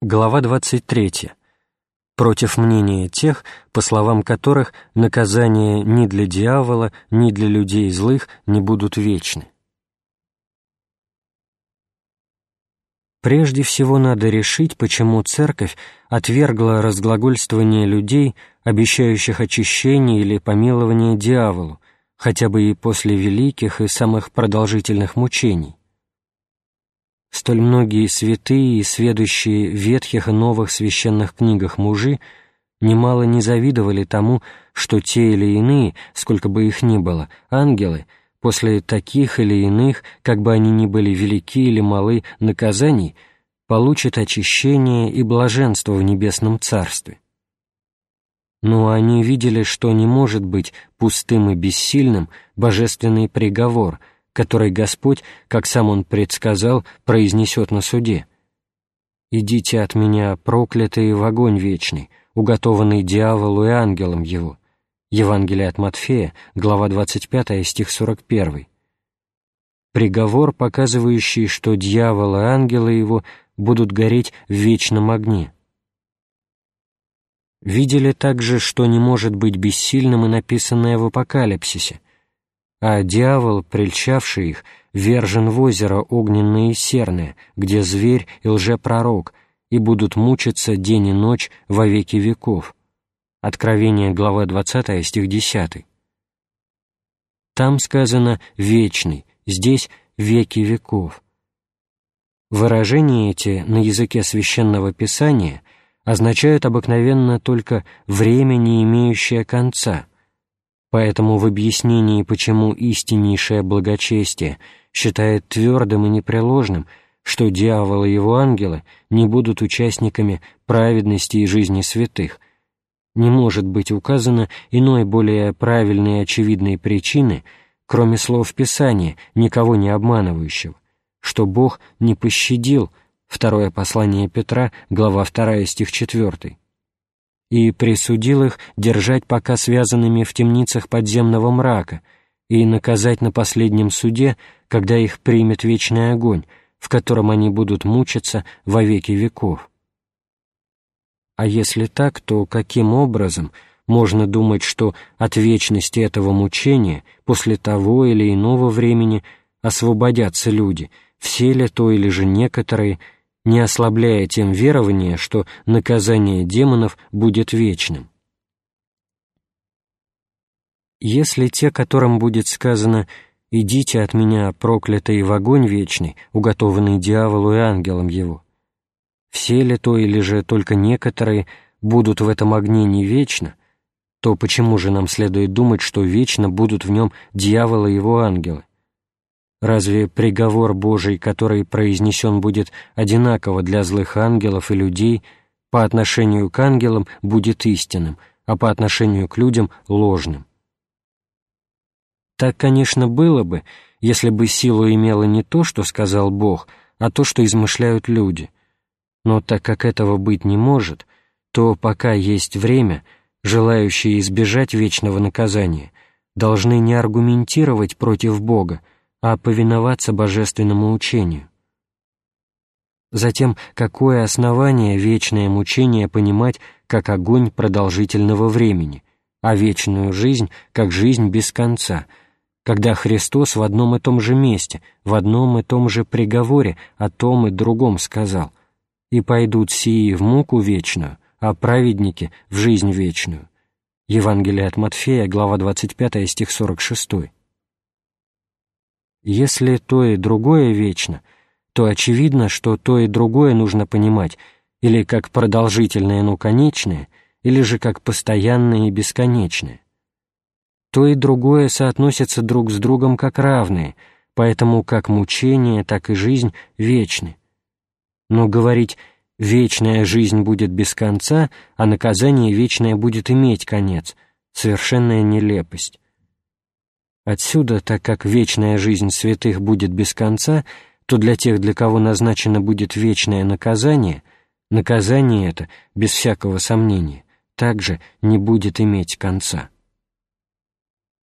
Глава 23. Против мнения тех, по словам которых наказания ни для дьявола, ни для людей злых не будут вечны. Прежде всего надо решить, почему Церковь отвергла разглагольствование людей, обещающих очищение или помилование дьяволу, хотя бы и после великих и самых продолжительных мучений. Столь многие святые и сведущие в ветхих и новых священных книгах мужи немало не завидовали тому, что те или иные, сколько бы их ни было, ангелы, после таких или иных, как бы они ни были велики или малы, наказаний, получат очищение и блаженство в небесном царстве. Но они видели, что не может быть пустым и бессильным божественный приговор — который Господь, как сам Он предсказал, произнесет на суде. «Идите от меня, проклятые, в огонь вечный, уготованный дьяволу и ангелам его». Евангелие от Матфея, глава 25, стих 41. Приговор, показывающий, что дьявол и ангелы его будут гореть в вечном огне. Видели также, что не может быть бессильным и написанное в Апокалипсисе, а дьявол, прельчавший их, вержен в озеро огненное и серное, где зверь и лжепророк, и будут мучиться день и ночь во веки веков. Откровение, глава 20, стих 10. Там сказано «вечный», здесь «веки веков». Выражения эти на языке Священного Писания означают обыкновенно только «время, не имеющее конца», Поэтому в объяснении, почему истиннейшее благочестие считает твердым и непреложным, что дьявол и его ангелы не будут участниками праведности и жизни святых, не может быть указано иной более правильной и очевидной причины, кроме слов Писания, никого не обманывающего, что Бог не пощадил, второе послание Петра, глава 2, стих 4, и присудил их держать пока связанными в темницах подземного мрака и наказать на последнем суде, когда их примет вечный огонь, в котором они будут мучиться во веки веков. А если так, то каким образом можно думать, что от вечности этого мучения после того или иного времени освободятся люди, все ли то или же некоторые – не ослабляя тем верование, что наказание демонов будет вечным. Если те, которым будет сказано «Идите от меня, проклятые, в огонь вечный, уготованный дьяволу и ангелам его», все ли то или же только некоторые будут в этом огне не вечно, то почему же нам следует думать, что вечно будут в нем дьявол и его ангелы? Разве приговор Божий, который произнесен будет одинаково для злых ангелов и людей, по отношению к ангелам будет истинным, а по отношению к людям — ложным? Так, конечно, было бы, если бы силу имело не то, что сказал Бог, а то, что измышляют люди. Но так как этого быть не может, то пока есть время, желающие избежать вечного наказания должны не аргументировать против Бога, а повиноваться божественному учению. Затем, какое основание вечное мучение понимать как огонь продолжительного времени, а вечную жизнь как жизнь без конца, когда Христос в одном и том же месте, в одном и том же приговоре о том и другом сказал «И пойдут сии в муку вечную, а праведники — в жизнь вечную». Евангелие от Матфея, глава 25, стих 46. Если то и другое вечно, то очевидно, что то и другое нужно понимать или как продолжительное, но конечное, или же как постоянное и бесконечное. То и другое соотносятся друг с другом как равные, поэтому как мучение, так и жизнь вечны. Но говорить «вечная жизнь будет без конца», а наказание вечное будет иметь конец — совершенная нелепость. Отсюда, так как вечная жизнь святых будет без конца, то для тех, для кого назначено будет вечное наказание, наказание это, без всякого сомнения, также не будет иметь конца.